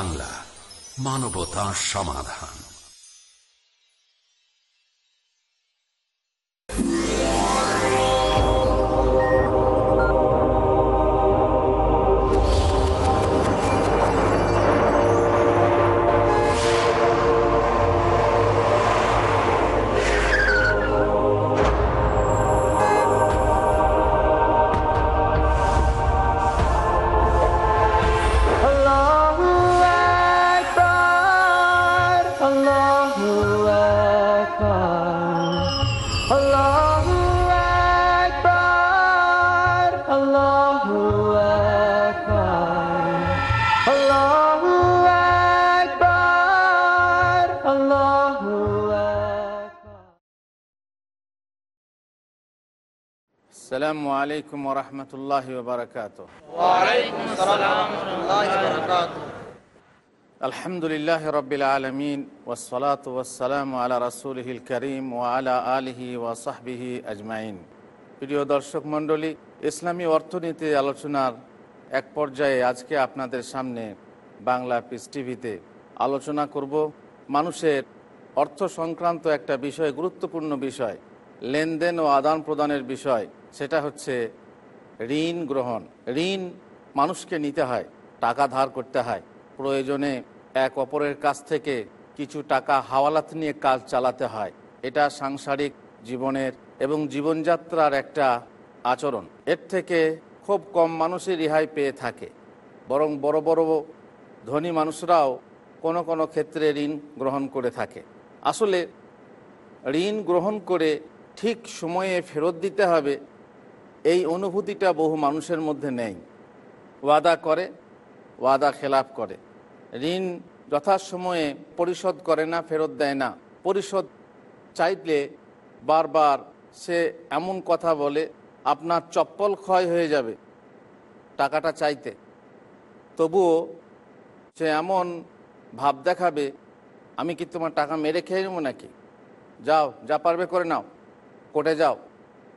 বাংলা মানবতা সমাধান। আলাইকুম রহমতুল্লাহ বারকাত আলহামদুলিল্লাহ রবিল আলমিন ওসলাত ওসালাম আলা রসুলহিল করিম ও আলা আলহি ওয়াসাহবিহি আজমাইন। প্রিয় দর্শক মণ্ডলী ইসলামী অর্থনীতি আলোচনার এক পর্যায়ে আজকে আপনাদের সামনে বাংলা পিস টিভিতে আলোচনা করব মানুষের অর্থ সংক্রান্ত একটা বিষয় গুরুত্বপূর্ণ বিষয় লেনদেন ও আদান প্রদানের বিষয়। সেটা হচ্ছে ঋণ গ্রহণ। ঋণ মানুষকে নিতে হয়, টাকা ধার করতে হয়। প্রয়োজনে এক অপরের কাছ থেকে কিছু টাকা হাওয়ালাত নিয়ে কাজ চালাতে হয়। এটা সাংসারিক জীবনের এবং জীবনযাত্রার একটা আচরণ। এর থেকে খুব কম মানুষই রেহাই পেয়ে থাকে। বরং বড় বড় ধনী মানুষরাও কোনো কোনো ক্ষেত্রে ঋণ গ্রহণ করে থাকে। আসলে ঋণ গ্রহণ করে ঠিক সময়ে ফেরত দিতে হবে এই অনুভূতিটা বহু মানুষের মধ্যে নেই। ওয়াদা করে, ওয়াদা খেলাপ করে। ঋণ যথাসময়ে পরিশোধ করে না, ফেরত দেয় না। পরিশোধ চাইলে বারবার সে এমন কথা বলে, আপনার চপ্পল ক্ষয় হয়ে যাবে টাকাটা চাইতে। তবুও সে এমন ভাব দেখাবে, আমি কি তোমার টাকা মেরে খেয়ে নেব নাকি? যাও, যা পারবে করে নাও। কোর্টে যাও,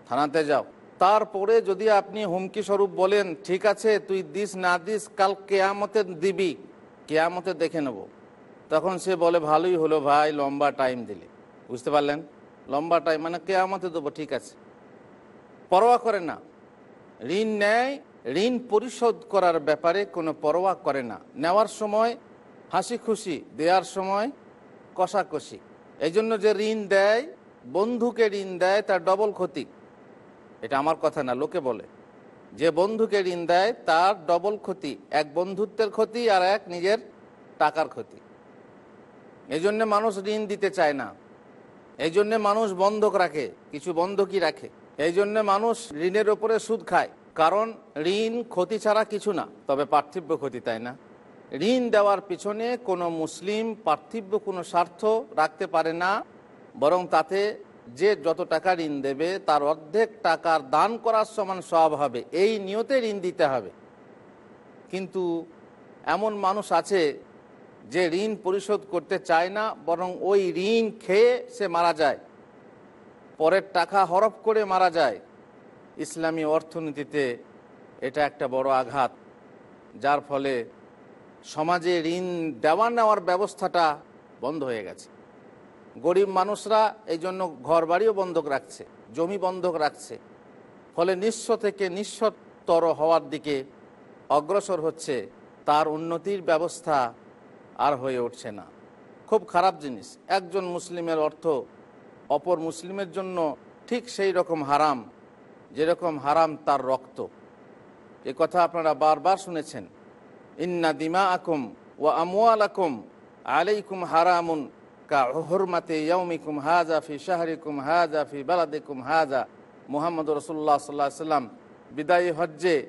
থানাতে যাও। তারপরে যদি আপনি হুমকি স্বরূপ বলেন, ঠিক আছে, তুই দিস না দিস, কাল কেয়ামতে দিবি। কেয়ামতে দেখে নেব। তখন সে বলে, ভালোই হলো ভাই, লম্বা টাইম দিলে। বুঝতে পারলেন? লম্বা টাইম মানে কেয়ামতে দেবো, ঠিক আছে। পরোয়া করে না। ঋণ নেয়, ঋণ পরিশোধ করার ব্যাপারে কোনো পরোয়া করে না। নেওয়ার সময় হাসি খুশি, দেওয়ার সময় কষাকষি। এই জন্য যে ঋণ দেয়, বন্ধুকে ঋণ দেয়, তার ডবল ক্ষতি। আমার কথা না, লোকে বলে। যে বন্ধুকে ঋণ দেয়, তার ডবল ক্ষতি। এক বন্ধুত্বের ক্ষতি আর এক নিজের টাকার ক্ষতি। এই জন্যে মানুষ ঋণ দিতে চায় না। এই জন্যে মানুষ বন্ধক রাখে, কিছু বন্ধকই রাখে। এই জন্যে মানুষ ঋণের ওপরে সুদ খায়। কারণ ঋণ ক্ষতি ছাড়া কিছু না, তবে পার্থিব্য ক্ষতি, তাই না? ঋণ দেওয়ার পিছনে কোনো মুসলিম পার্থিব্য, কোনো স্বার্থ রাখতে পারে না, বরং তাতে যে যত টাকা ঋণ দেবে, তার অর্ধেক টাকার দান করার সমান সব হবে। এই নিয়তে ঋণ দিতে হবে। কিন্তু এমন মানুষ আছে যে ঋণ পরিশোধ করতে চায় না, বরং ওই ঋণ খেয়ে সে মারা যায়। পরের টাকা হরফ করে মারা যায়। ইসলামী অর্থনীতিতে এটা একটা বড় আঘাত, যার ফলে সমাজে ঋণ দেওয়া নেওয়ার ব্যবস্থাটা বন্ধ হয়ে গেছে। গরিব মানুষরা এই জন্য ঘর বাড়িও বন্ধক রাখছে, জমি বন্ধক রাখছে। ফলে নিঃস্ব থেকে নিঃস্বতর হওয়ার দিকে অগ্রসর হচ্ছে, তার উন্নতির ব্যবস্থা আর হয়ে উঠছে না। খুব খারাপ জিনিস, একজন মুসলিমের অর্থ অপর মুসলিমের জন্য ঠিক সেই রকম হারাম, যেরকম হারাম তার রক্ত। এ কথা আপনারা বারবার শুনেছেন। ইন্না দিমা আকুম ও আমুয়াল আকুম আলাইকুম হারামুন হাজা ফি ফি হাজা মুহাম্মদ বিদায়ী হজ্জে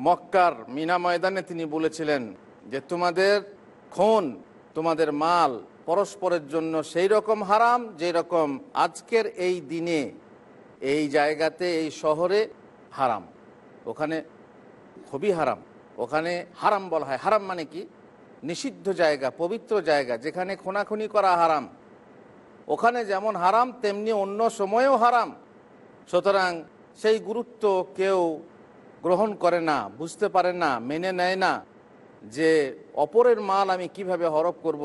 মক্কার মিনা ময়দানে তিনি বলেছিলেন যে, তোমাদের খুন, তোমাদের মাল পরস্পরের জন্য সেই রকম হারাম যে রকম আজকের এই দিনে, এই জায়গাতে, এই শহরে হারাম। ওখানে খুবই হারাম। ওখানে হারাম বলা হয়। হারাম মানে কি? নিষিদ্ধ জায়গা, পবিত্র জায়গা, যেখানে খুনাখুনি করা হারাম ওখানে যেমন হারাম, তেমনি অন্য সময়েও হারাম সুতরাং সেই গুরুত্ব কেউ গ্রহণ করে না, বুঝতে পারে না, মেনে নেয় না যে অপরের মাল আমি কীভাবে হরপ করব।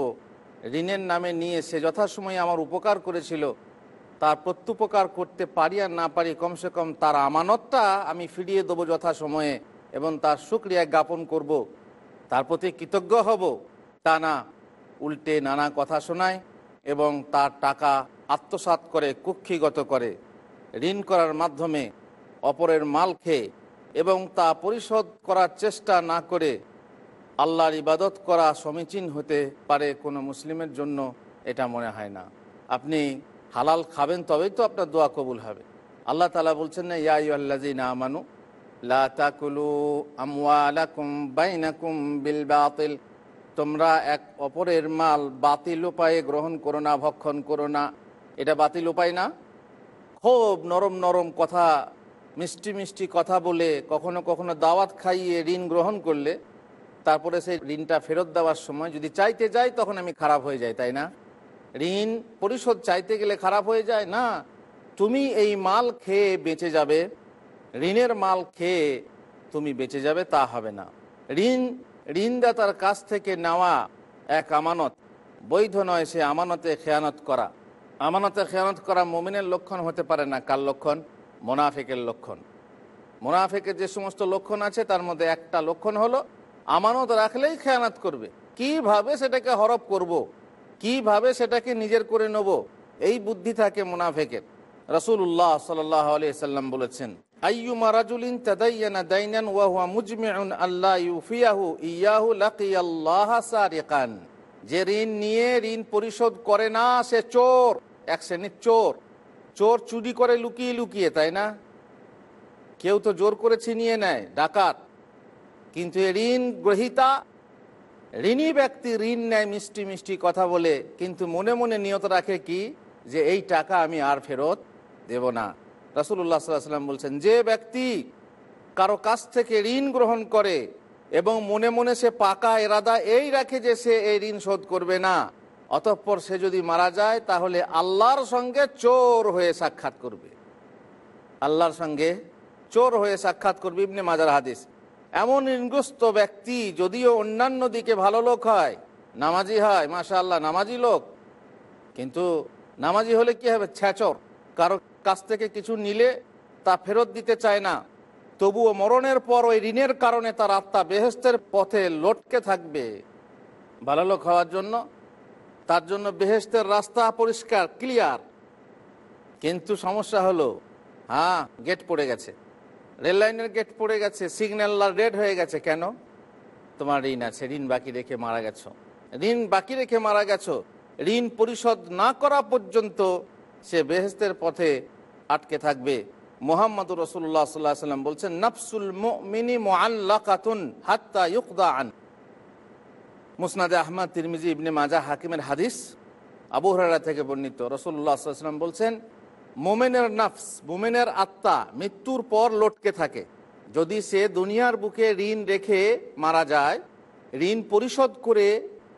ঋণের নামে নিয়ে সে যথাসময়ে আমার উপকার করেছিল, তার প্রত্যুপকার করতে পারি আর না পারি, কমসে কম তার আমানতটা আমি ফিরিয়ে দেবো যথাসময়ে এবং তার সুক্রিয়া জ্ঞাপন করব। তার প্রতি কৃতজ্ঞ হব। তা না, উল্টে নানা কথা শোনায় এবং তার টাকা আত্মসাৎ করে কুক্ষিগত করে। ঋণ করার মাধ্যমে অপরের মাল খেয়ে এবং তা পরিশোধ করার চেষ্টা না করে আল্লাহর ইবাদত করা সমীচীন হতে পারে কোনো মুসলিমের জন্য, এটা মনে হয় না। আপনি হালাল খাবেন তবেই তো আপনার দোয়া কবুল হবে। আল্লাহ তালা বলছেন না, ইয়া আল্লাজি না আমানু লা তাকুলু বিল তোমরা এক অপরের মাল বাতিল উপায়ে গ্রহণ করো না, ভক্ষণ করো না। এটা বাতিল উপায় না? খুব নরম নরম কথা, মিষ্টি মিষ্টি কথা বলে কখনো কখনো দাওয়াত খাইয়ে ঋণ গ্রহণ করলে তারপরে সেই ঋণটা ফেরত দেওয়ার সময় যদি চাইতে যাই তখন আমি খারাপ হয়ে যাই, তাই না? ঋণ পরিশোধ চাইতে গেলে খারাপ হয়ে যায়? না। তুমি এই মাল খেয়ে বেঁচে যাবে। ঋণের মাল খেয়ে তুমি বেঁচে যাবে, তা হবে না। ঋণ, ঋণদাতার কাছ থেকে নেওয়া এক আমানত। বৈধ নয় সে আমানতে খেয়ানত করা। আমানতে খেয়ানত করা মমিনের লক্ষণ হতে পারে না। কার লক্ষণ? মোনাফেকের লক্ষণ। মোনাফেকের যে সমস্ত লক্ষণ আছে, তার মধ্যে একটা লক্ষণ হলো, আমানত রাখলেই খেয়ানাত করবে। কীভাবে সেটাকে হরপ করব। কীভাবে সেটাকে নিজের করে নেব? এই বুদ্ধি থাকে মুনাফেকের। রসুল্লাহ সাল্লাহ সাল্লাম বলেছেন, আইয়ুমা রাজুলিন তাদাইয়ানা দাইনান ওয়া হুয়া মুজমিউন আল্লাহ ইউফিয়াহু ইয়াহু লাকিয়াল্লাহ সারিকান। যে ঋণ নিয়ে ঋণ পরিশোধ করে না, সে চোর, এক শ্রেণির চোর। চোর চুরি করে লুকিয়ে লুকিয়ে, তাই না? কেউ তো জোর করে ছিনিয়ে নেয়, ডাকাত। কিন্তু ঋণ গ্রহিতা, ঋণী ব্যক্তি ঋণ নেয়, মিষ্টি মিষ্টি কথা বলে, কিন্তু মনে মনে নিয়ত রাখে কি? যে এই টাকা আমি আর ফেরত দেব না। রাসুল্লাহ সাল্লাম বলছেন, যে ব্যক্তি কারও কাছ থেকে ঋণ গ্রহণ করে এবং মনে মনে সে পাকা এরাদা এই রাখে যে সে এই ঋণ শোধ করবে না, অতঃপর সে যদি মারা যায়, তাহলে আল্লাহর সঙ্গে চোর হয়ে সাক্ষাৎ করবে। আল্লাহর সঙ্গে চোর হয়ে সাক্ষাৎ করবে ইবনে মাজার হাদিস। এমন ঋণগ্রস্ত ব্যক্তি যদিও অন্যান্য দিকে ভালো লোক হয়, নামাজি হয় মাশা আল্লাহ নামাজি লোক। কিন্তু নামাজি হলে কি হবে? ছ্যাচর। কারও কাছ থেকে কিছু নিলে তা ফেরত দিতে চায় না। তবুও মরণের পর ওই ঋণের কারণে তার আত্মা বেহেস্তের পথে লটকে থাকবে। ভালো লোক হওয়ার জন্য, তার জন্য বেহেস্তের রাস্তা পরিষ্কার ক্লিয়ার কিন্তু সমস্যা হলো হ্যাঁ গেট পড়ে গেছে। রেল লাইনের গেট পড়ে গেছে সিগন্যাল রেড হয়ে গেছে। কেন? তোমার ঋণ আছে, ঋণ বাকি রেখে মারা গেছো। ঋণ বাকি রেখে মারা গেছো। ঋণ পরিশোধ না করা পর্যন্ত সে বেহেস্তের পথে আটকে থাকবে। মোহাম্মদ রসুল্লাহ সাল্লাহ সাল্লাম বলছেন, নফসুল মিনি মোয়াল্লাকাতুন হাত্তা ইউকদা আন। মুসনাদে আহমদ, তিরমিজি, ইবনে মাজা হাকিমের হাদিস আবু হরারা থেকে বর্ণিত। রসুল্লাহ সাল্লাম বলছেন, মোমেনের নফস, মোমেনের আত্মা মৃত্যুর পর লটকে থাকে। যদি সে দুনিয়ার বুকে ঋণ রেখে মারা যায়, ঋণ পরিশোধ করে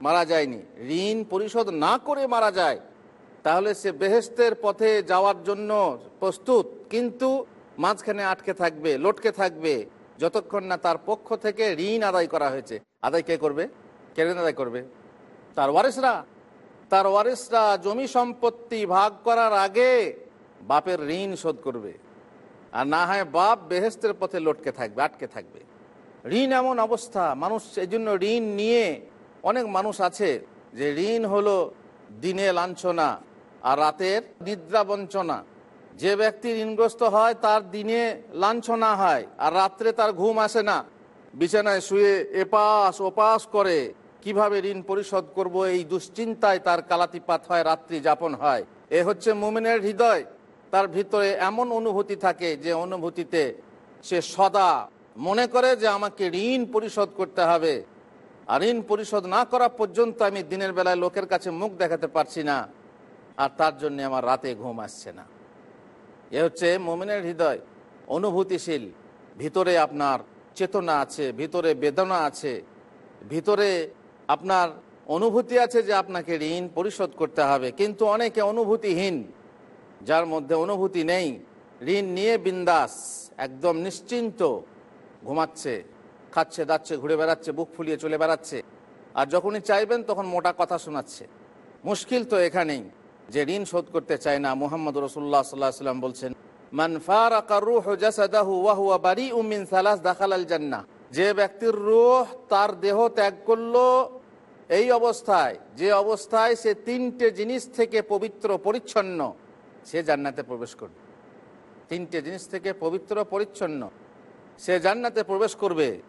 মারা যায়নি, ঋণ পরিশোধ না করে মারা যায় তাহলে সে বেহেস্তের পথে যাওয়ার জন্য প্রস্তুত, কিন্তু মাঝখানে আটকে থাকবে, লটকে থাকবে, যতক্ষণ না তার পক্ষ থেকে ঋণ আদায় করা হয়েছে। আদায় কে করবে? কে ঋণ আদায় করবে? তার ওয়ারিসরা। তার ওয়ারিসরা জমি সম্পত্তি ভাগ করার আগে বাপের ঋণ শোধ করবে। আর না হয় বাপ বেহেস্তের পথে লটকে থাকবে, আটকে থাকবে। ঋণ এমন অবস্থা, মানুষ এই জন্য ঋণ নিয়ে অনেক মানুষ আছে যে ঋণ হলো দিনে লাঞ্ছনা। আর রাতের নিদ্রা বঞ্চনা। যে ব্যক্তি ঋণগ্রস্ত হয়, তার দিনে লাঞ্ছনা হয়, আর রাত্রে তার ঘুম আসে না। বিছানায় শুয়ে এপাশ ওপাশ করে, কীভাবে ঋণ পরিশোধ করব এই দুশ্চিন্তায় তার কালাতিপাত হয়, রাত্রি যাপন হয়। এ হচ্ছে মুমিনের হৃদয়। তার ভিতরে এমন অনুভূতি থাকে যে অনুভূতিতে সে সদা মনে করে যে আমাকে ঋণ পরিশোধ করতে হবে। আর ঋণ পরিশোধ না করা পর্যন্ত আমি দিনের বেলায় লোকের কাছে মুখ দেখাতে পারছি না। আর তার জন্য আমার রাতে ঘুম আসছে না। এ হচ্ছে মোমিনের হৃদয়। অনুভূতিশীল। ভিতরে আপনার চেতনা আছে, ভিতরে বেদনা আছে, ভিতরে আপনার অনুভূতি আছে যে আপনাকে ঋণ পরিশোধ করতে হবে। কিন্তু অনেকে অনুভূতিহীন, যার মধ্যে অনুভূতি নেই, ঋণ নিয়ে বিন্দাস, একদম নিশ্চিন্ত ঘুমাচ্ছে, খাচ্ছে, দাচ্ছে, ঘুরে বেড়াচ্ছে, বুক ফুলিয়ে চলে বেড়াচ্ছে। আর যখনই চাইবেন তখন মোটা কথা শোনাচ্ছে। মুশকিল তো এখানেই। যে ঋণ শোধ করতে চায় না, মুহাম্মদ রসুল্লাহ সাল্লাহ সাল্লাম বলছেন যে ব্যক্তির রূহ তার দেহ ত্যাগ করল, এই অবস্থায়, যে অবস্থায় সে তিনটে জিনিস থেকে পবিত্র পরিচ্ছন্ন, সে জান্নাতে প্রবেশ করবে। তিনটে জিনিস থেকে পবিত্র পরিচ্ছন্ন, সে জান্নাতে প্রবেশ করবে।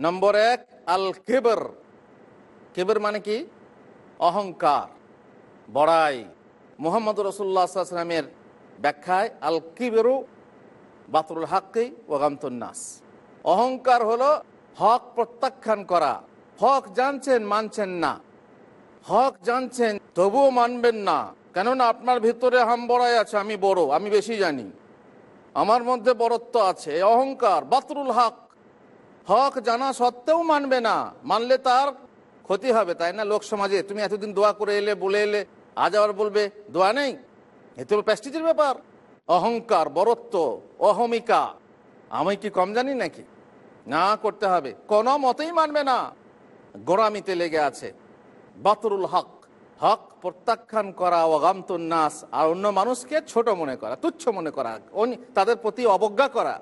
নম্বর এক, আল কেবর। কেবর মানে কি? অহংকার, বড়াই। মোহাম্মদ রসুল্লাহ সাল্লামের ব্যাখ্যায় আল কিবেরু বাতরুল হাক্কি ওগামতুন্নাস অহংকার হলো হক প্রত্যাখ্যান করা। হক জানছেন, মানছেন না। হক জানছেন, তবুও মানবেন না। কেননা আপনার ভিতরে হাম বড়াই আছে, আমি বড়, আমি বেশি জানি। আমার মধ্যে বড়ত্ব আছে অহংকার, বাতরুল হক হক জানা সত্ত্বেও মানবে না। মানলে তার ক্ষতি হবে, তাই না? লোক সমাজে, তুমি এতদিন দোয়া করে এলে, বলে এলে আজ আবার বলবে, দোয়া নেই? এ তো প্যাস্টিজের ব্যাপার। অহংকার, বরত্ব, অহমিকা। আমি কি কম জানি নাকি? না করতে হবে। কোনো মতেই মানবে না। গোড়ামিতে লেগে আছে। বাতরুল হক। হক প্রত্যাখ্যান করা অগামতুন নাস আর অন্য মানুষকে ছোট মনে করা, তুচ্ছ মনে করা তাদের প্রতি অবজ্ঞা করা।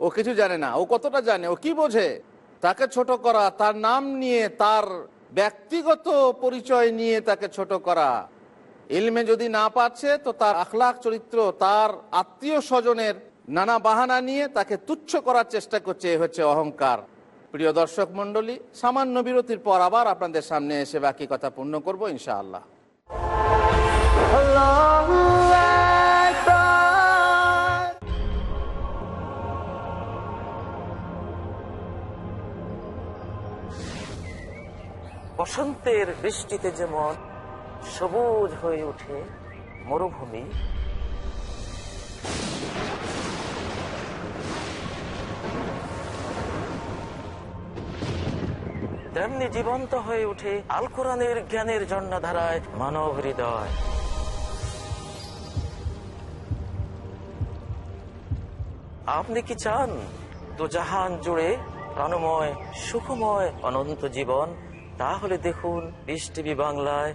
ও কিছু জানে না। ও কতটা জানে? ও কি বোঝে? তাকে ছোট করা, তার নাম নিয়ে, তার ব্যক্তিগত পরিচয় নিয়ে তাকে ছোট করা। ইলমে যদি না পাচ্ছে তো তার আখলাখ চরিত্র, তার আত্মীয় স্বজনের নানা বাহানা নিয়ে তাকে তুচ্ছ করার চেষ্টা করছে হচ্ছে অহংকার। প্রিয় দর্শক মণ্ডলী, সামান্য বিরতির পর আবার আপনাদের সামনে এসে বাকি কথা পূর্ণ করব, ইনশাআল্লাহ। বসন্তের বৃষ্টিতে যেমন সবুজ হয়ে ওঠে মরুভূমি। তেমনি জীবন্ত হয়ে ওঠে আল কোরআনের জ্ঞানের জন্মধারায় মানব হৃদয়। আপনি কি চান তো জাহান জুড়ে প্রাণময়, সুখময়, অনন্ত জীবন? তাহলে দেখুন বিশ টিভি বাংলায়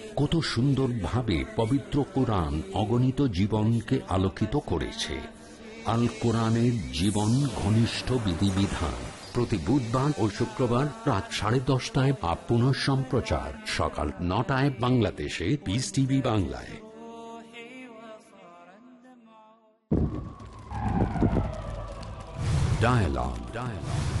কত সুন্দরভাবে পবিত্র কোরআন অগণিত জীবনকে আলোকিত করেছে আল কোরআনের জীবন ঘনিষ্ঠ বিধিবিধান প্রতি বুধবার ও শুক্রবার রাত সাড়ে দশটায় বা পুনঃ সম্প্রচার সকাল নটায় বাংলাদেশে পিস টিভি বাংলায় Dialogue. Dialogue.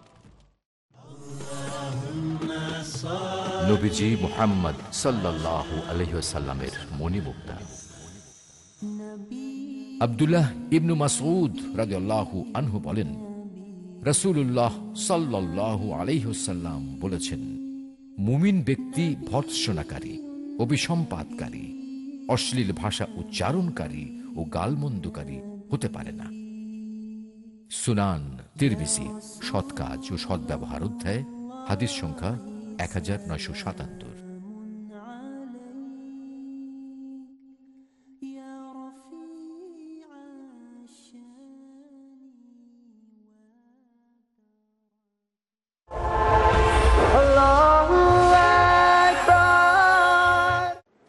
নবীজি মোহাম্মদ সাল্লাহ আলহ্লামের মণিমুক্তা। আবদুল্লাহ ইবনু মাসউদ রাজু আনহু বলেন রসুল্লাহ সাল্লাহ আলহ্লাম বলেছেন, মুমিন ব্যক্তি ভৎসনাকারী অভিসম্পাদকারী অশ্লীল ভাষা উচ্চারণকারী ও গালমন্দকারী হতে পারে না। সুনান সৎ ও সদ্ব্যবহার অধ্যায়, হাদিস সংখ্যা এক হাজার নয়শো সাতাত্তর।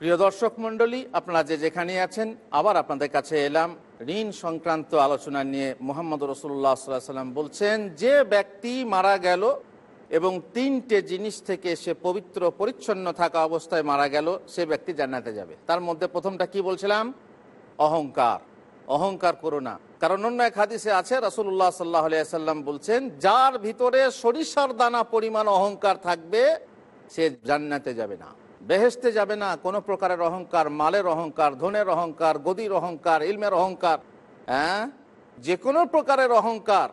প্রিয় দর্শক মণ্ডলী, আপনারা যে যেখানে আছেন, আবার আপনাদের কাছে এলাম। ঋণ সংক্রান্ত আলোচনা নিয়ে মোহাম্মদ রসুল্লাহ সাল্লাহ সাল্লাম বলছেন, যে ব্যক্তি মারা গেল এবং তিনটে জিনিস থেকে সে পবিত্র, পরিচ্ছন্ন থাকা অবস্থায় মারা গেল, সে ব্যক্তি জান্নাতে যাবে। তার মধ্যে প্রথমটা কি বলছিলাম? অহংকার। অহংকার করো না। কারণ অন্য এক হাদিসে আছে রসুল্লাহ সাল্লাহ সাল্লাম বলছেন, যার ভিতরে সরিষার দানা পরিমাণ অহংকার থাকবে, সে জান্নাতে যাবে না। বেহেস্তে যাবে না, কোনো প্রকারের অহংকার, মালের অহংকার, ধনের অহংকার, গদির অহংকার, ইলমের অহংকার হ্যাঁ? যে কোনো প্রকারের অহংকার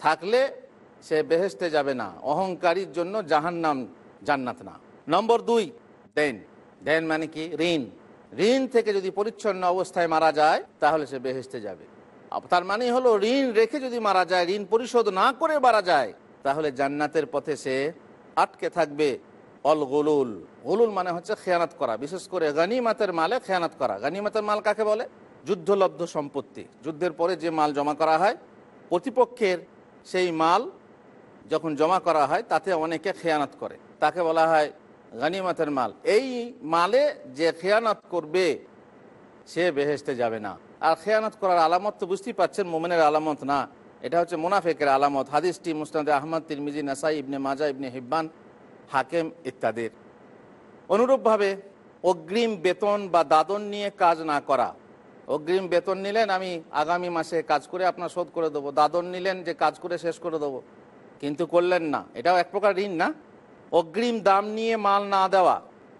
থাকলে সে বেহেস্তে যাবে না। অহংকারীর জন্য জাহান্নাম জান্নাত না। নম্বর দুই, দেন। দেন মানে কি? ঋণ। ঋণ থেকে যদি পরিচ্ছন্ন অবস্থায় মারা যায়, তাহলে সে বেহেস্তে যাবে। তার মানে হলো ঋণ রেখে যদি মারা যায়, ঋণ পরিশোধ না করে মারা যায়, তাহলে জান্নাতের পথে সে আটকে থাকবে। অল গলুল। গলুল মানে হচ্ছে খেয়ানাত করা। বিশেষ করে গানিমাতের মালে খেয়ানাত করা। গানিমাতের মাল কাকে বলে? যুদ্ধলব্ধ সম্পত্তি। যুদ্ধের পরে যে মাল জমা করা হয়, প্রতিপক্ষের সেই মাল যখন জমা করা হয়, তাতে অনেকে খেয়ানত করে। তাকে বলা হয় গানিমাতের মাল। এই মালে যে খেয়ানত করবে, সে বেহেস্তে যাবে না। আর খেয়ানত করার আলামত তো বুঝতেই পাচ্ছেন, মোমেনের আলামত না। এটা হচ্ছে মুনাফেকের আলামত। হাদিসটি মুস্তাদ আহমদ, তিরমিজি, নাসাই, ইবনে মাজা, ইবনে হিব্বান, হাকেম ইত্যাদির। অনুরূপভাবে অগ্রিম বেতন বা দাদন নিয়ে কাজ না করা। অগ্রিম বেতন নিলেন, আমি আগামী মাসে কাজ করে আপনার শোধ করে দেবো। দাদন নিলেন যে কাজ করে শেষ করে দেবো। কিন্তু করলেন না। এটাও এক প্রকার ঋণ না? অগ্রিম দাম নিয়ে মাল না দেওয়া।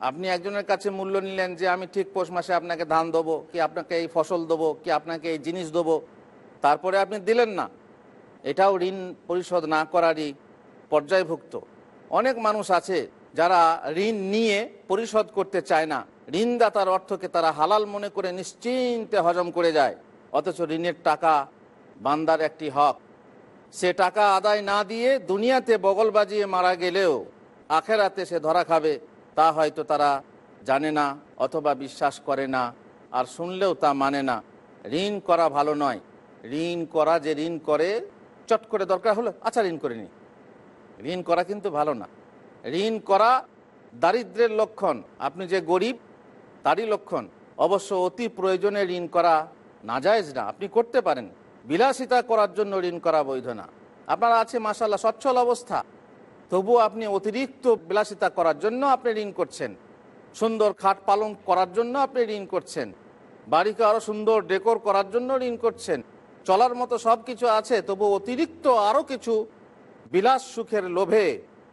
আপনি একজনের কাছে মূল্য নিলেন যে, আমি ঠিক পৌষ মাসে আপনাকে ধান দেবো, কি আপনাকে এই ফসল দেবো, কি আপনাকে এই জিনিস দেবো। তারপরে আপনি দিলেন না। এটাও ঋণ পরিশোধ না করারই পর্যায়ভুক্ত। অনেক মানুষ আছে যারা ঋণ নিয়ে পরিশোধ করতে চায় না। ঋণদাতার অর্থকে তারা হালাল মনে করে নিশ্চিন্তে হজম করে যায়। অথচ ঋণের টাকা বান্দার একটি হক। সে টাকা আদায় না দিয়ে দুনিয়াতে বগল বাজিয়ে মারা গেলেও আখেরাতে সে ধরা খাবে, তা হয়তো তারা জানে না অথবা বিশ্বাস করে না, আর শুনলেও তা মানে না। ঋণ করা ভালো নয়। ঋণ করা যে ঋণ করে, চট করে দরকার হলো আচ্ছা ঋণ করে নি। ঋণ করা কিন্তু ভালো না। ঋণ করা দারিদ্রের লক্ষণ। আপনি যে গরিব, তারই লক্ষণ। অবশ্য অতি প্রয়োজনে ঋণ করা নাজায়জ না। আপনি করতে পারেন। বিলাসিতা করার জন্য ঋণ করা বৈধ না। আপনার আছে মাসাল্লাহ সচ্ছল অবস্থা। তবুও আপনি অতিরিক্ত বিলাসিতা করার জন্য আপনি ঋণ করছেন। সুন্দর খাট পালন করার জন্য আপনি ঋণ করছেন। বাড়িকে আরও সুন্দর ডেকোর করার জন্য ঋণ করছেন। চলার মতো সব কিছু আছে তবু অতিরিক্ত আরও কিছু বিলাস সুখের লোভে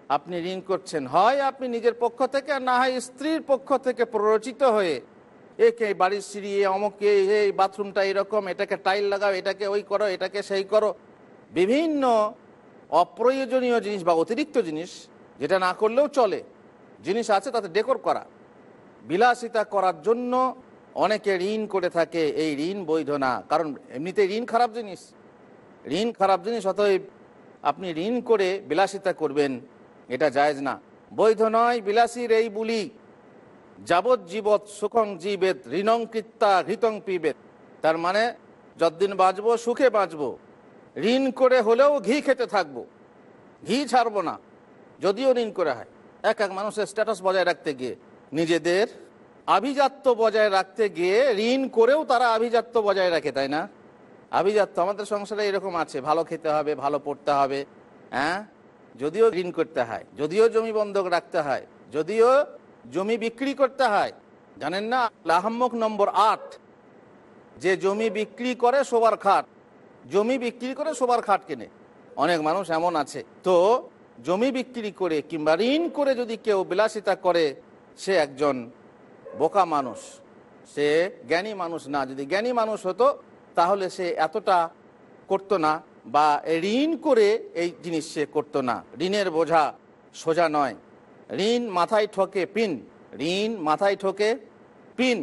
আপনি ঋণ করছেন। হয় আপনি নিজের পক্ষ থেকে না হয় স্ত্রীর পক্ষ থেকে প্ররোচিত হয়ে একে বাড়ির সিঁড়ি এ অমকে এই বাথরুমটা এরকম, এটাকে টাইল লাগাও, এটাকে ওই করো, এটাকে সেই করো। বিভিন্ন অপ্রয়োজনীয় জিনিস বা অতিরিক্ত জিনিস যেটা না করলেও চলে, জিনিস আছে তাতে ডেকোর করা। বিলাসিতা করার জন্য অনেকে ঋণ করে থাকে, এই ঋণ বৈধ না। কারণ এমনিতে ঋণ খারাপ জিনিস। ঋণ খারাপ জিনিস, অতএব আপনি ঋণ করে বিলাসিতা করবেন, এটা জায়েজ না। বৈধ নয়, বিলাসীর এই বুলি। যাবজ্জীবৎ সুখং জীবেদ ঋণং কৃত্তা ঘৃতং পিবেদ তার মানে যতদিন বাঁচবো, সুখে বাঁচবো। ঋণ করে হলেও ঘি খেতে থাকব। ঘি ছাড়বো না, যদিও ঋণ করে হয়। এক এক মানুষের স্ট্যাটাস বজায় রাখতে গিয়ে, নিজেদের আভিজাত্য বজায় রাখতে গিয়ে ঋণ করেও তারা আভিজাত্য বজায় রাখে, তাই না? আভিজাত্য, আমাদের সংসারে এরকম আছে, ভালো খেতে হবে, ভালো পড়তে হবে হ্যাঁ? যদিও ঋণ করতে হয়, যদিও জমি বন্ধক রাখতে হয়, যদিও জমি বিক্রি করতে হয়। জানেন না? লাহাম্মক নম্বর আট। যে জমি বিক্রি করে শোবার খাট, জমি বিক্রি করে শোবার খাট কেনে। অনেক মানুষ এমন আছে। তো জমি বিক্রি করে কিংবা ঋণ করে যদি কেউ বিলাসিতা করে, সে একজন বোকা মানুষ। সে জ্ঞানী মানুষ না। যদি জ্ঞানী মানুষ হতো, তাহলে সে এতটা করতো না বা ঋণ করে এই জিনিস সে করতো না। ঋণের বোঝা সোজা নয়। ঋণ মাথায় ঠকে পিন। ঋণ মাথায় ঠকে পিন।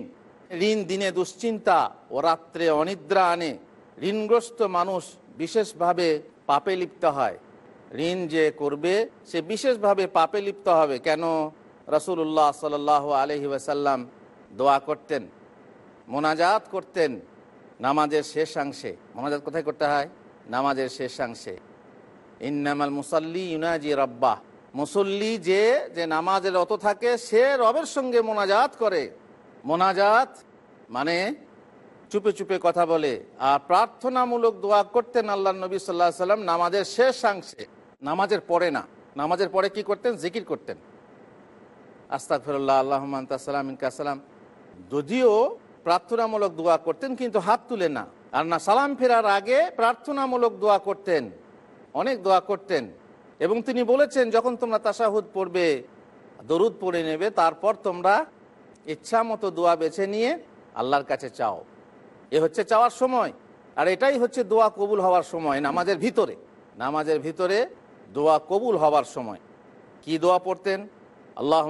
ঋণ দিনে দুশ্চিন্তা ও রাত্রে অনিদ্রা আনে। ঋণগ্রস্ত মানুষ বিশেষভাবে পাপে লিপ্ত হয়। ঋণ যে করবে, সে বিশেষভাবে পাপে লিপ্ত হবে। কেন? রসুল্লাহ সাল আলহি ওয়াসাল্লাম দোয়া করতেন, মোনাজাত করতেন নামাজের শেষাংশে মোনাজাত কোথায় করতে হয়? নামাজের শেষাংশে ইন্নামাল মুসাল্লি ইউনাজি রব্বা মুসল্লি যে যে নামাজের অত থাকে, সে রবের সঙ্গে মোনাজাত করে। মোনাজাত মানে চুপে চুপে কথা বলে। আর প্রার্থনামূলক দোয়া করতেন আল্লাহ নবী সাল্লাহ সাল্লাম নামাজের শেষাংশে নামাজের পরে না। নামাজের পরে কি করতেন? জিকির করতেন। আস্তাক ফিরল্লাহ আল্লাহমান তাসালাম যদিও প্রার্থনামূলক দোয়া করতেন, কিন্তু হাত তুলে না। আর না, সালাম ফেরার আগে প্রার্থনামূলক দোয়া করতেন। অনেক দোয়া করতেন। এবং তিনি বলেছেন, যখন তোমরা তাসাহুদ পড়বে, দরুদ পড়ে নেবে, তারপর তোমরা ইচ্ছা মতো দোয়া বেছে নিয়ে আল্লাহর কাছে চাও। এ হচ্ছে চাওয়ার সময়। আর এটাই হচ্ছে দোয়া কবুল হওয়ার সময়, নামাজের ভিতরে। নামাজের ভিতরে দোয়া কবুল হওয়ার সময়। কি দোয়া পড়তেন? আল্লাহ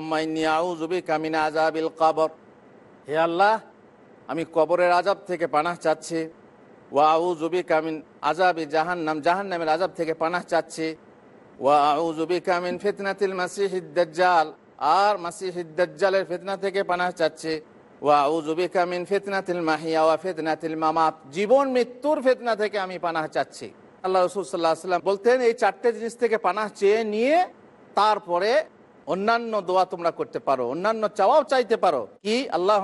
আউজুবি কামিনা আজাবিল কাবর। হে আল্লাহ, আমি কবরের আজাব থেকে পানাহ চাচ্ছি। ওয়া আউজুবি কামিন আজাবি জাহান্নাম, জাহান্নামের আজাব থেকে পানাহ চাচ্ছি। দাজ্জাল। আর থেকে চাচ্ছে। মাহিয়া ওয়া জীবন মৃত্যুর ফিতনা থেকে আমি পানাহ চাচ্ছি। আল্লাহ রসুল সাল্লাম বলতেন, এই চারটে জিনিস থেকে পানাহ চেয়ে নিয়ে তারপরে অন্যান্য দোয়া তোমরা করতে পারো, অন্যান্য চাওয়াও চাইতে পারো। কি? আল্লাহ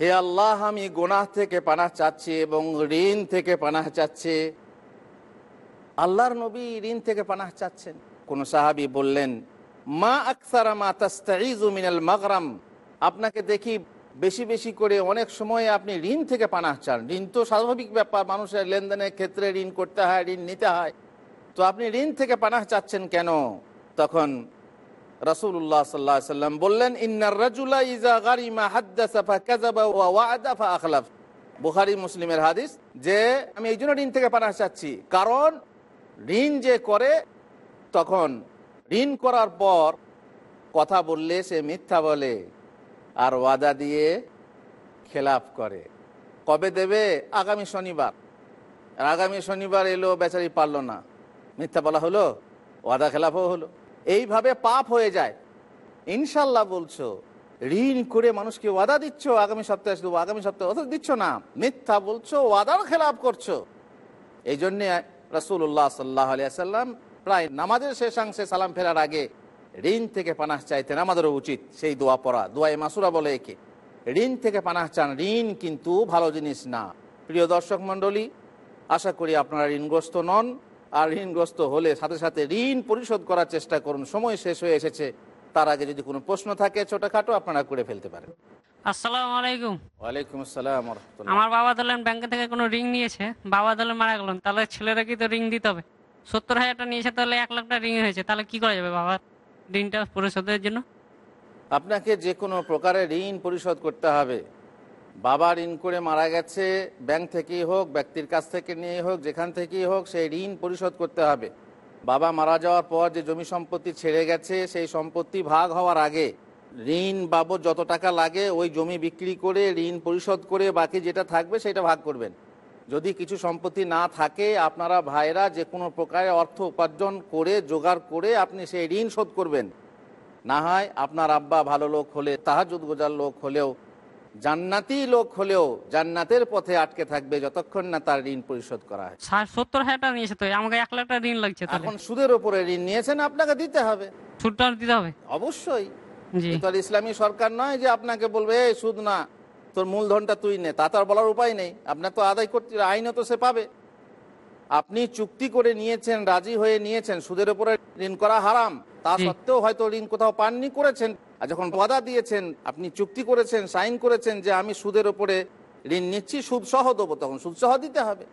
হে আল্লাহ, আমি গোনাহ থেকে পানাহ চাচ্ছি এবং ঋণ থেকে পানাহ চাচ্ছি। আল্লাহর নবী ঋণ থেকে পানাহ চাচ্ছেন। কোন সাহাবি বললেন, মা আকসারা মা তাস্তাইজু মিনাল মাগরাম। আপনাকে দেখি বেশি বেশি করে অনেক সময় আপনি ঋণ থেকে পানাহ চান। ঋণ তো স্বাভাবিক ব্যাপার, মানুষের লেনদেনের ক্ষেত্রে ঋণ করতে হয়, ঋণ নিতে হয়। তো আপনি ঋণ থেকে পানাহ চাচ্ছেন কেন? তখন রসুল্লাহ সাল্লাহ সাল্লাম বললেন, ইন্নার বুখারী মুসলিমের হাদিস যে, আমি এই জন্য ঋণ থেকে পানাহ চাচ্ছি। কারণ ঋণ যে করে, তখন ঋণ করার পর কথা বললে সে মিথ্যা বলে আর ওয়াদা দিয়ে খেলাপ করে। কবে দেবে? আগামী শনিবার। আর আগামী শনিবার এলো, বেচারি পারল না। মিথ্যা বলা হলো, ওয়াদা খেলাফও হলো। এইভাবে পাপ হয়ে যায়। ইনশাল্লাহ বলছো, ঋণ করে মানুষকে ওয়াদা দিচ্ছ, আগামী সপ্তাহে দেবো আগামী সপ্তাহে অথচ দিচ্ছ না। মিথ্যা বলছো, ওয়াদার খেলাপ করছ। এই জন্যে রসুল্লাহ সাল্লাহ আলিয়া সাল্লাম প্রায় নামাজের শেষাংশে সালাম ফেরার আগে ঋণ থেকে পানাহ চাইতেন। আমাদেরও উচিত সেই দোয়া পড়া। দোয়াই মাসুরা বলে একে, ঋণ থেকে পানাহ চান। ঋণ কিন্তু ভালো জিনিস না। প্রিয় দর্শক মণ্ডলী, আশা করি আপনারা ঋণগ্রস্ত নন। আর ঋণগ্রস্ত হলে সাথে সাথে ঋণ পরিশোধ করার চেষ্টা করুন। সময় শেষ হয়ে এসেছে। তার আগে যদি কোনো প্রশ্ন থাকে ছোটখাটো, আপনারা করে ফেলতে পারেন। আসসালামু আলাইকুম। ওয়ালাইকুম আসসালাম আমার বাবা ধরলেন ব্যাংক থেকে কোনো রিং নিয়েছে বাবা ধরলেন মারা গেলেন তাহলে ছেলেরা কি তো রিং দিতে হবে? সত্তর হাজারটা নিয়েছে তাহলে এক লাখটা রিং হয়েছে তাহলে কি করা যাবে বাবার ঋণটা পরিশোধের জন্য? আপনাকে যে কোনো প্রকারে ঋণ পরিশোধ করতে হবে। বাবা ঋণ করে মারা গেছে ব্যাংক থেকেই হোক ব্যক্তির কাছ থেকে নিয়ে হোক যেখান থেকেই হোক সেই ঋণ পরিশোধ করতে হবে। বাবা মারা যাওয়ার পর যে জমি সম্পত্তি ছেড়ে গেছে সেই সম্পত্তি ভাগ হওয়ার আগে ঋণ বাবদ যত টাকা লাগে ওই জমি বিক্রি করে ঋণ পরিশোধ করে বাকি যেটা থাকবে সেটা ভাগ করবেন। যদি কিছু সম্পত্তি না থাকে আপনারা ভাইরা যে কোনো প্রকারে অর্থ উপার্জন করে জোগাড় করে আপনি সেই ঋণ শোধ করবেন। না হয় আপনার আব্বা ভালো লোক হলে তাহাজুদ গোজার লোক হলেও জান্নাতি লোক হলেও জান্নাতের পথে আটকে থাকবে যতক্ষণ না তার ঋণ পরিশোধ করা হয়। ষাট সত্তর হাজারটা নিয়েছে তো আমাকে এক লাখটা ঋণ লাগছে এখন সুদের উপরে ঋণ নিয়েছেন আপনাকে দিতে হবে। সুদটা দিতে হবে? অবশ্যই। তো ইসলামী সরকার নয় যে আপনাকে বলবে এই সুদ না তোর মূলধনটা তুই নে। তা তো বলার উপায় নেই। আপনার তো আদায় করতে আইনে তো সে পাবে। আপনি চুক্তি করে নিয়েছেন রাজি হয়ে নিয়েছেন সুদের উপরে ঋণ করা হারাম। তা সত্ত্বেও হয়তো ঋণ কোথাও পাননি করেছেন। আর যখন ওয়াদা দিয়েছেন আপনি চুক্তি করেছেন সাইন করেছেন যে আমি সুদের উপরে ঋণ নিচ্ছি সুদ সহ দেবো তখন সুদ সহ দিতে হবে।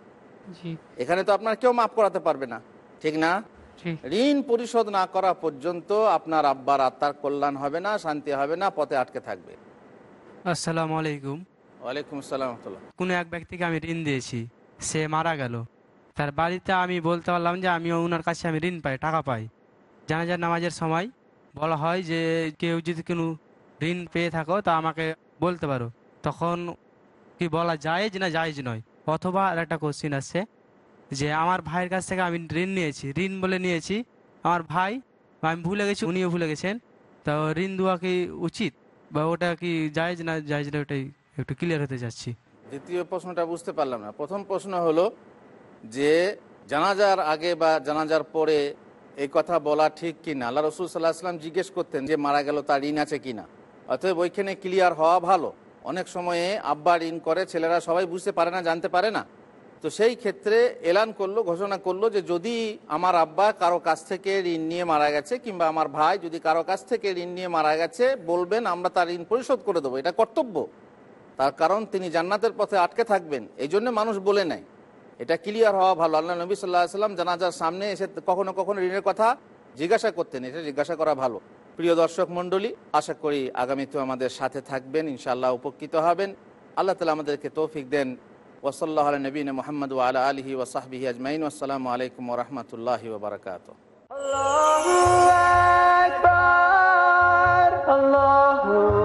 এখানে তো আপনার কেউ মাফ করাতে পারবে না। ঠিক না? ঋণ পরিশোধ না করা পর্যন্ত আপনার আব্বার আত্মার কল্যাণ হবে না শান্তি হবে না পথে আটকে থাকবে। আসসালামু আলাইকুম। ওয়ালাইকুম আসসালাম। কোনো এক ব্যক্তিকে আমি ঋণ দিয়েছি সে মারা গেল। তার বাড়িতে আমি বলতে পারলাম যে আমি ওনার কাছে আমি ঋণ পাই টাকা পাই। জানাজার নামাজের সময় বলা হয় যে কেউ যদি কোনো ঋণ পেয়ে থাকো তা আমাকে বলতে পারো। তখন কি বলা যায় না জায়েজ নয়। অথবা আর একটা কোশ্চিন আছে যে আমার ভাইয়ের কাছ থেকে আমি ঋণ নিয়েছি, ঋণ বলে নিয়েছি। আমার ভাই, আমি ভুলে গেছি, উনিও ভুলে গেছেন। তো ঋণ দেওয়া কি উচিত বা ওটা কি জায়েজ না জায়েজ না ওটাই একটু ক্লিয়ার হতে যাচ্ছি দ্বিতীয় প্রশ্নটা বুঝতে পারলাম না। প্রথম প্রশ্ন হলো যে জানাজার আগে বা জানাজার পরে এই কথা বলা ঠিক কিনা? আল্লাহ রসুল সাল্লাহ আসলাম জিজ্ঞেস করতেন যে মারা গেল তার ঋণ আছে কিনা? অতএব ওইখানে ক্লিয়ার হওয়া ভালো। অনেক সময়ে আব্বা ঋণ করে, ছেলেরা সবাই বুঝতে পারে না, জানতে পারে না। তো সেই ক্ষেত্রে এলান করল, ঘোষণা করল যে যদি আমার আব্বা কারও কাছ থেকে ঋণ নিয়ে মারা গেছে কিংবা আমার ভাই যদি কারও কাছ থেকে ঋণ নিয়ে মারা গেছে, বলবেন আমরা তার ঋণ পরিশোধ করে দেবো। এটা কর্তব্য। তার কারণ তিনি জান্নাতের পথে আটকে থাকবেন। এই জন্য মানুষ বলে নেয়। এটা ক্লিয়ার হওয়া ভালো। আল্লাহ নবী সাল্লাহ সাল্লাম জানাজার সামনে এসে কখনো কখনো ঋণের কথা জিজ্ঞাসা করতেন। এটা জিজ্ঞাসা করা ভালো। প্রিয় দর্শক মণ্ডলী, আশা করি আগামীতেও আমাদের সাথে থাকবেন। ইনশাআল্লাহ উপকৃত হবেন। আল্লাহ তালা আমাদেরকে তৌফিক দেন। ওসল্লাহ নবীন মোহাম্মদ আলা আলহি ওসাহবিহি আজমাইন আসসালামু আলাইকুম রহমতুল্লাহি ওবরাকাত Allahu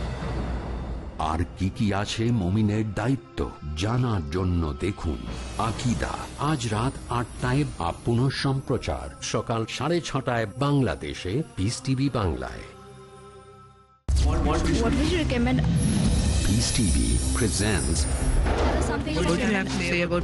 আর কি কি আছে মমিনের দায়িত্ব জানার জন্য দেখুন। আকিদা আজ রাত আটটায় বা পুনঃ সম্প্রচার সকাল সাড়ে ছটায় বাংলাদেশে পিস টিভি বাংলায়। TV presents Something what you have to say about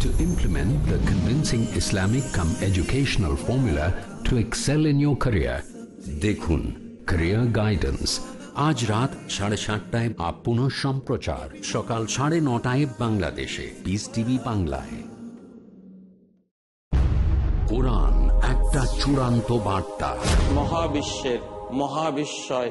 To implement the convincing Islamic come educational formula to excel in your career. দেখুন career guidance আজ রাত সাড়ে সাতটায় আপ পুনঃ সম্প্রচার সকাল সাড়ে নটায় বাংলাদেশে পিস টিভি বাংলায় কোরআন একটা চূড়ান্ত বার্তা মহাবিশ্বের মহাবিশ্বয়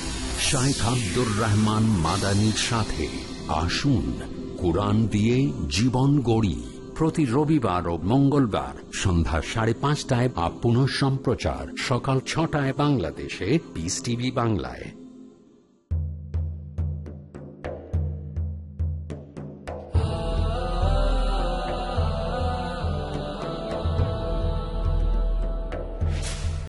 শাইখ আব্দুর রহমান মাদানির সাথে আসুন কোরআন দিয়ে জীবন গড়ি। প্রতি রবিবার ও মঙ্গলবার সন্ধ্যা সাড়ে পাঁচটায় বা পুনঃ সম্প্রচার সকাল ছটায় বাংলাদেশে পিস টিভি বাংলায়।